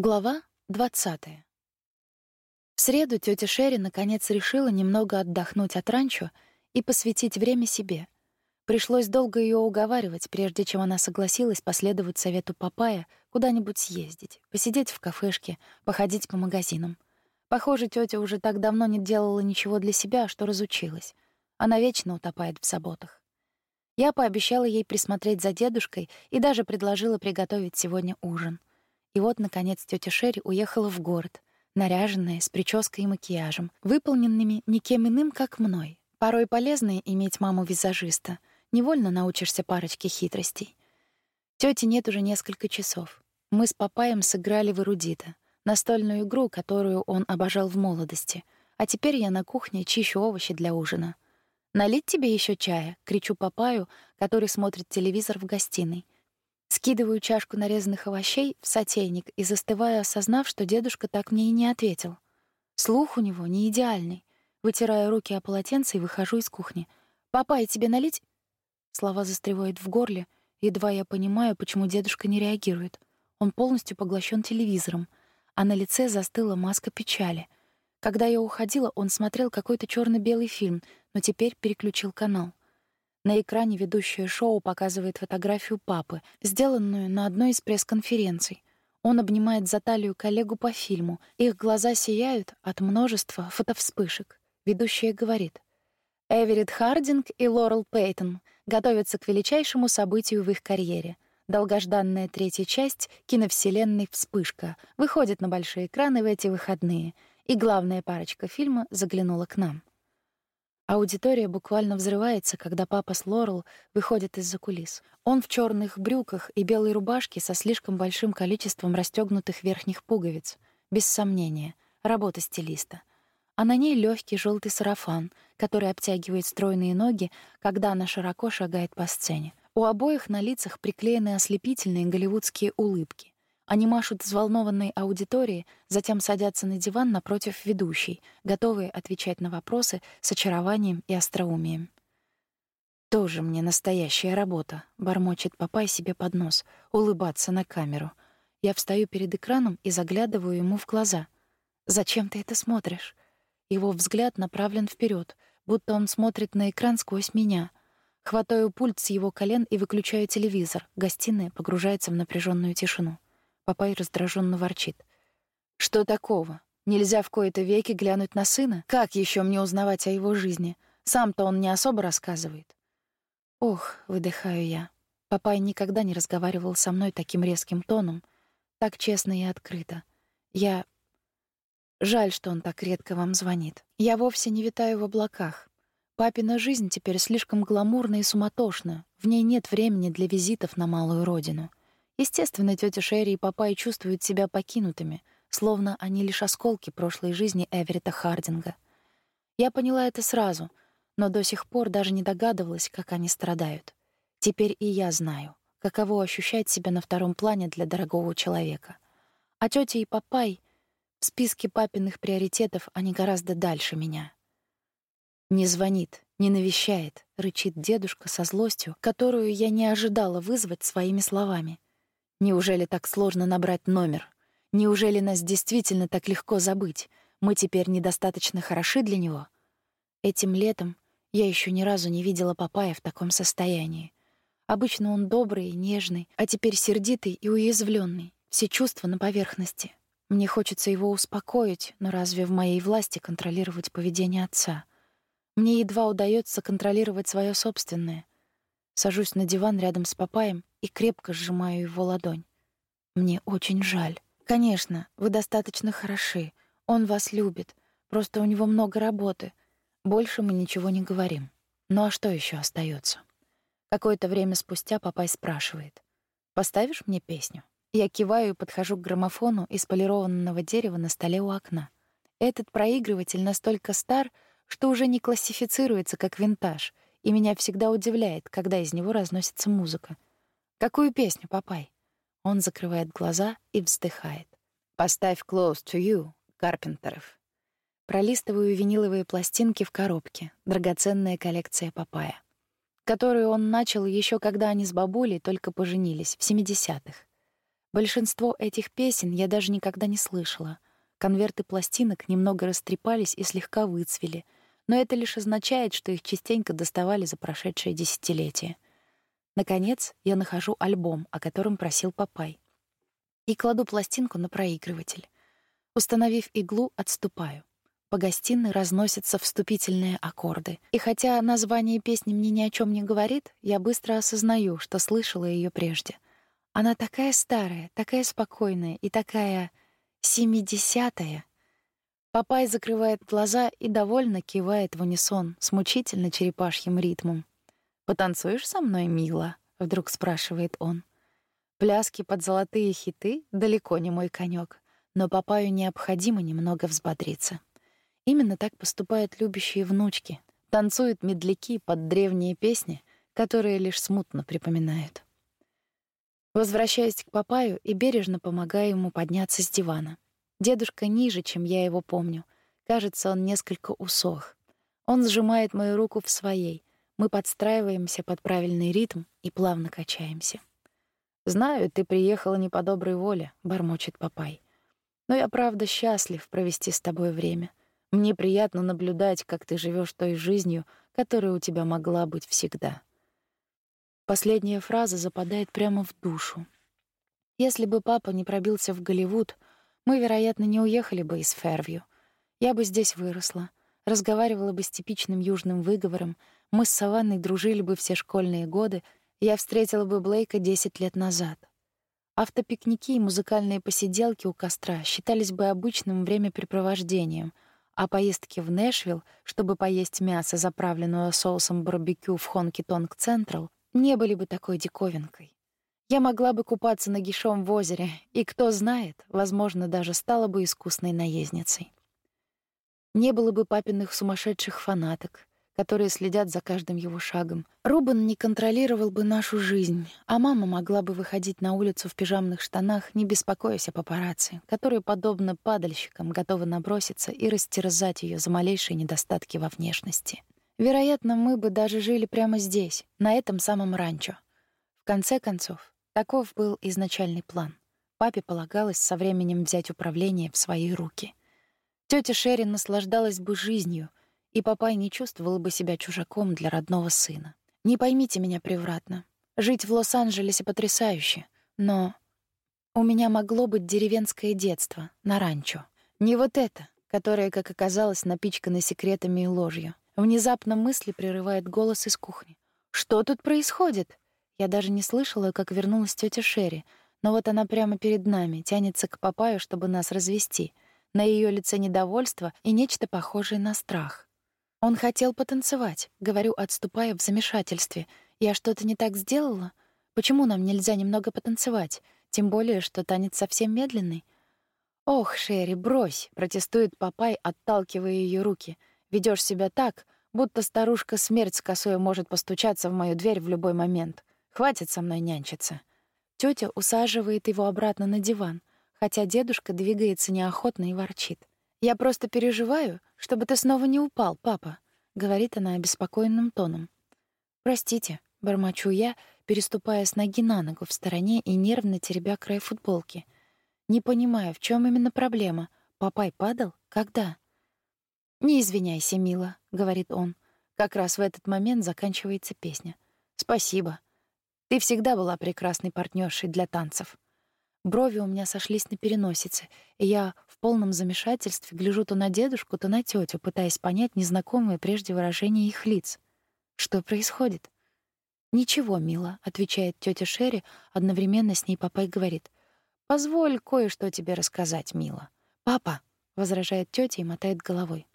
Глава 20. В среду тетя Шерри наконец решила немного отдохнуть от ранчо и посвятить время себе. Пришлось долго ее уговаривать, прежде чем она согласилась последовать совету Папая куда-нибудь съездить, посидеть в кафешке, походить по магазинам. Похоже, тетя уже так давно не делала ничего для себя, что разучилась. Она вечно утопает в заботах. Я пообещала ей присмотреть за дедушкой и даже предложила приготовить сегодня ужин — и вот, наконец, тетя Шерри уехала в город, наряженная, с прической и макияжем, выполненными никем иным, как мной. Порой полезно иметь маму-визажиста. Невольно научишься парочке хитростей. Тети нет уже несколько часов. Мы с папаем сыграли в эрудита, настольную игру, которую он обожал в молодости. А теперь я на кухне чищу овощи для ужина. «Налить тебе еще чая?» — кричу папаю, который смотрит телевизор в гостиной — Скидываю чашку нарезанных овощей в сотейник и застываю, осознав, что дедушка так мне и не ответил. Слух у него не идеальный. Вытираю руки о полотенце и выхожу из кухни. «Папа, и тебе налить?» Слова застревают в горле, едва я понимаю, почему дедушка не реагирует. Он полностью поглощен телевизором, а на лице застыла маска печали. Когда я уходила, он смотрел какой-то черно белый фильм, но теперь переключил канал. На экране ведущее шоу показывает фотографию папы, сделанную на одной из пресс-конференций. Он обнимает за талию коллегу по фильму. Их глаза сияют от множества фотовспышек. Ведущая говорит: Эверетт Хардинг и Лорел Пейтон готовятся к величайшему событию в их карьере. Долгожданная третья часть киновселенной «Вспышка» выходит на большие экраны в эти выходные, и главная парочка фильма заглянула к нам. Аудитория буквально взрывается, когда папа с Лорел выходит из-за кулис. Он в черных брюках и белой рубашке со слишком большим количеством расстегнутых верхних пуговиц. Без сомнения, работа стилиста. А на ней легкий желтый сарафан, который обтягивает стройные ноги, когда она широко шагает по сцене. У обоих на лицах приклеены ослепительные голливудские улыбки. Они машут взволнованной аудитории, затем садятся на диван напротив ведущей, готовые отвечать на вопросы с очарованием и остроумием. «Тоже мне настоящая работа», — бормочет папай себе под нос, улыбаться на камеру. Я встаю перед экраном и заглядываю ему в глаза. «Зачем ты это смотришь?» Его взгляд направлен вперед, будто он смотрит на экран сквозь меня. Хватаю пульт с его колен и выключаю телевизор. Гостиная погружается в напряженную тишину. Папай раздраженно ворчит. «Что такого? Нельзя в кои-то веки глянуть на сына? Как еще мне узнавать о его жизни? Сам-то он не особо рассказывает». «Ох», — выдыхаю я. Папай никогда не разговаривал со мной таким резким тоном, так честно и открыто. Я... Жаль, что он так редко вам звонит. Я вовсе не витаю в облаках. Папина жизнь теперь слишком гламурна и суматошна. В ней нет времени для визитов на малую родину. Естественно, тетя Шерри и папа и чувствуют себя покинутыми, словно они лишь осколки прошлой жизни Эверетта Хардинга. Я поняла это сразу, но до сих пор даже не догадывалась, как они страдают. Теперь и я знаю, каково ощущать себя на втором плане для дорогого человека. А тетя и папай в списке папиных приоритетов они гораздо дальше меня. Не звонит, не навещает, рычит дедушка со злостью, которую я не ожидала вызвать своими словами. Неужели так сложно набрать номер? Неужели нас действительно так легко забыть? Мы теперь недостаточно хороши для него? Этим летом я еще ни разу не видела Папая в таком состоянии. Обычно он добрый и нежный, а теперь сердитый и уязвленный. Все чувства на поверхности. Мне хочется его успокоить, но разве в моей власти контролировать поведение отца? Мне едва удается контролировать свое собственное. Сажусь на диван рядом с Папаем и крепко сжимаю его ладонь. Мне очень жаль. Конечно, вы достаточно хороши. Он вас любит. Просто у него много работы. Больше мы ничего не говорим. Ну а что еще остается? Какое-то время спустя Папай спрашивает: "Поставишь мне песню?" Я киваю и подхожу к граммофону из полированного дерева на столе у окна. Этот проигрыватель настолько стар, что уже не классифицируется как винтаж — и меня всегда удивляет, когда из него разносится музыка. «Какую песню, папай?» Он закрывает глаза и вздыхает. «Поставь «Close to You» Карпентеров». Пролистываю виниловые пластинки в коробке, драгоценная коллекция папая, которую он начал еще когда они с бабулей только поженились, в 70-х. Большинство этих песен я даже никогда не слышала. Конверты пластинок немного растрепались и слегка выцвели, но это лишь означает, что их частенько доставали за прошедшее десятилетие. Наконец, я нахожу альбом, о котором просил Папай, и кладу пластинку на проигрыватель. Установив иглу, отступаю. По гостиной разносятся вступительные аккорды. И хотя название песни мне ни о чем не говорит, я быстро осознаю, что слышала ее прежде. Она такая старая, такая спокойная и такая семидесятая. Папай закрывает глаза и довольно кивает в унисон с мучительно черепашьим ритмом. «Потанцуешь со мной, мила?» — вдруг спрашивает он. Пляски под золотые хиты далеко не мой конек, но папаю необходимо немного взбодриться. Именно так поступают любящие внучки. Танцуют медляки под древние песни, которые лишь смутно припоминают. Возвращаюсь к папаю и бережно помогаю ему подняться с дивана. Дедушка ниже, чем я его помню. Кажется, он несколько усох. Он сжимает мою руку в своей. Мы подстраиваемся под правильный ритм и плавно качаемся. «Знаю, ты приехала не по доброй воле», — бормочет папай. «Но я правда счастлив провести с тобой время. Мне приятно наблюдать, как ты живешь той жизнью, которая у тебя могла быть всегда. Последняя фраза западает прямо в душу. Если бы папа не пробился в Голливуд, мы, вероятно, не уехали бы из Фервью. Я бы здесь выросла, разговаривала бы с типичным южным выговором, мы с Саванной дружили бы все школьные годы, я встретила бы Блейка 10 лет назад. Автопикники и музыкальные посиделки у костра считались бы обычным времяпрепровождением — а поездки в Нэшвилл, чтобы поесть мясо, заправленное соусом барбекю в Хонки Тонг Централ, не были бы такой диковинкой. Я могла бы купаться нагишом в озере, и, кто знает, возможно, даже стала бы искусной наездницей. Не было бы папиных сумасшедших фанаток, которые следят за каждым его шагом. Рубен не контролировал бы нашу жизнь, а мама могла бы выходить на улицу в пижамных штанах, не беспокоясь о папарацци, которые, подобно падальщикам, готовы наброситься и растерзать ее за малейшие недостатки во внешности. Вероятно, мы бы даже жили прямо здесь, на этом самом ранчо. В конце концов, таков был изначальный план. Папе полагалось со временем взять управление в свои руки. Тётя Шерри наслаждалась бы жизнью — и папай не чувствовал бы себя чужаком для родного сына. Не поймите меня превратно. Жить в Лос-Анджелесе потрясающе, но у меня могло быть деревенское детство на ранчо. Не вот это, которое, как оказалось, напичкано секретами и ложью. Внезапно мысли прерывает голос из кухни. «Что тут происходит?» Я даже не слышала, как вернулась тетя Шерри, но вот она прямо перед нами, тянется к папаю, чтобы нас развести. На ее лице недовольство и нечто похожее на страх. Он хотел потанцевать, говорю, отступая в замешательстве. Я что-то не так сделала? Почему нам нельзя немного потанцевать? Тем более, что танец совсем медленный. Ох, Шерри, брось, протестует Папай, отталкивая ее руки. Ведешь себя так, будто старушка смерть с косой может постучаться в мою дверь в любой момент. Хватит со мной нянчиться. Тетя усаживает его обратно на диван, хотя дедушка двигается неохотно и ворчит. Я просто переживаю, чтобы ты снова не упал, папа, говорит она обеспокоенным тоном. Простите, бормочу я, переступая с ноги на ногу в стороне и нервно теребя край футболки. Не понимаю, в чем именно проблема. Папай падал? Когда? Не извиняйся, мила, говорит он. Как раз в этот момент заканчивается песня. Спасибо. Ты всегда была прекрасной партнершей для танцев. Брови у меня сошлись на переносице, и я в полном замешательстве гляжу то на дедушку, то на тетю, пытаясь понять незнакомые прежде выражения их лиц. Что происходит? «Ничего, мила», — отвечает тетя Шерри, одновременно с ней папа говорит. «Позволь кое-что тебе рассказать, мила». «Папа», — возражает тетя и мотает головой.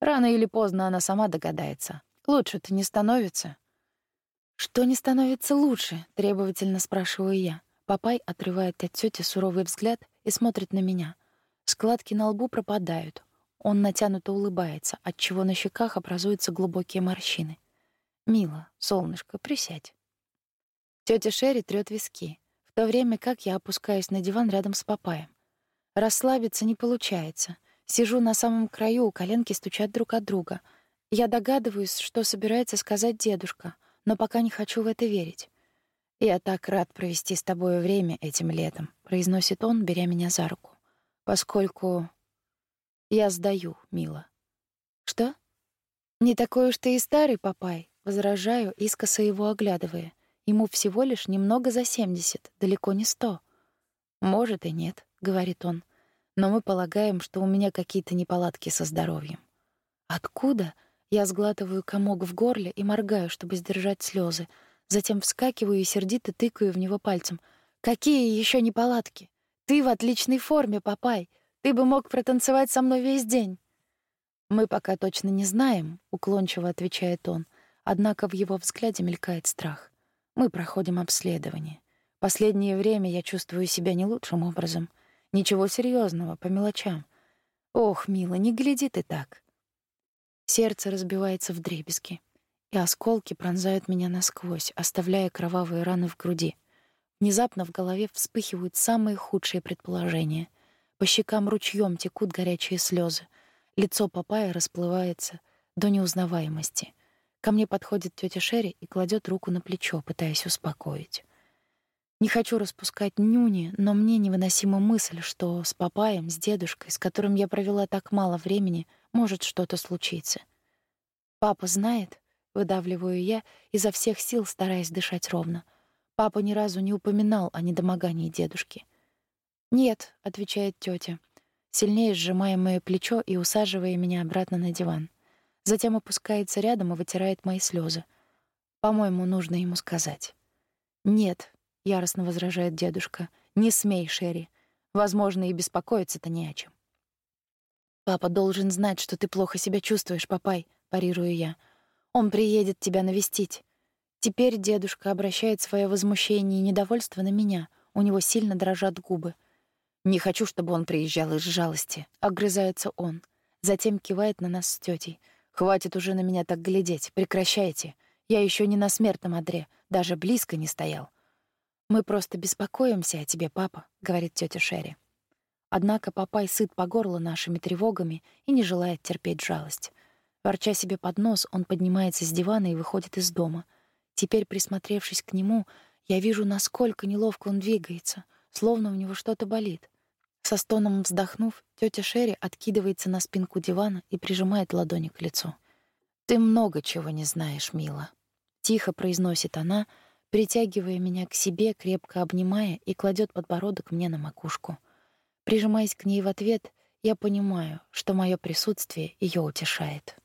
«Рано или поздно она сама догадается. Лучше-то не становится». «Что не становится лучше?» — требовательно спрашиваю я. Папай отрывает от тети суровый взгляд и смотрит на меня. Складки на лбу пропадают. Он натянуто улыбается, отчего на щеках образуются глубокие морщины. «Мила, солнышко, присядь». Тётя Шерри трёт виски, в то время как я опускаюсь на диван рядом с папаем. Расслабиться не получается. Сижу на самом краю, коленки стучат друг от друга. Я догадываюсь, что собирается сказать дедушка, но пока не хочу в это верить. «Я так рад провести с тобой время этим летом», — произносит он, беря меня за руку. «Поскольку я сдаю, мила». «Что?» «Не такой уж ты и старый, папай», — возражаю, искоса его оглядывая. Ему всего лишь немного за семьдесят, далеко не сто. «Может и нет», — говорит он. «Но мы полагаем, что у меня какие-то неполадки со здоровьем». «Откуда?» Я сглатываю комок в горле и моргаю, чтобы сдержать слезы. Затем вскакиваю и сердито тыкаю в него пальцем. «Какие еще неполадки? Ты в отличной форме, папай. Ты бы мог протанцевать со мной весь день». «Мы пока точно не знаем», — уклончиво отвечает он. Однако в его взгляде мелькает страх. «Мы проходим обследование. Последнее время я чувствую себя не лучшим образом. Ничего серьезного, по мелочам. Ох, мила, не гляди ты так. Сердце разбивается в дребезги, и осколки пронзают меня насквозь, оставляя кровавые раны в груди. Внезапно в голове вспыхивают самые худшие предположения. По щекам ручьем текут горячие слезы. Лицо папая расплывается до неузнаваемости. Ко мне подходит тетя Шерри и кладет руку на плечо, пытаясь успокоить. Не хочу распускать нюни, но мне невыносима мысль, что с папаем, с дедушкой, с которым я провела так мало времени, может что-то случиться. Папа знает, выдавливаю я, изо всех сил стараясь дышать ровно. Папа ни разу не упоминал о недомогании дедушки. Нет, отвечает тетя, сильнее сжимая моё плечо и усаживая меня обратно на диван. Затем опускается рядом и вытирает мои слезы. По-моему, нужно ему сказать. Нет, яростно возражает дедушка. Не смей, Шерри. Возможно, и беспокоиться-то не о чем. Папа должен знать, что ты плохо себя чувствуешь, папай, парирую я. Он приедет тебя навестить. Теперь дедушка обращает свое возмущение и недовольство на меня. У него сильно дрожат губы. Не хочу, чтобы он приезжал из жалости, огрызается он. Затем кивает на нас с тетей. Хватит уже на меня так глядеть, прекращайте. Я еще не на смертном одре, даже близко не стоял. Мы просто беспокоимся о тебе, папа, говорит тетя Шерри. Однако папай сыт по горло нашими тревогами и не желает терпеть жалость. Ворча себе под нос, он поднимается с дивана и выходит из дома. Теперь, присмотревшись к нему, я вижу, насколько неловко он двигается, словно у него что-то болит. Со стоном вздохнув, тетя Шерри откидывается на спинку дивана и прижимает ладони к лицу. «Ты много чего не знаешь, мила», — тихо произносит она, притягивая меня к себе, крепко обнимая и кладет подбородок мне на макушку. Прижимаясь к ней в ответ, я понимаю, что мое присутствие ее утешает.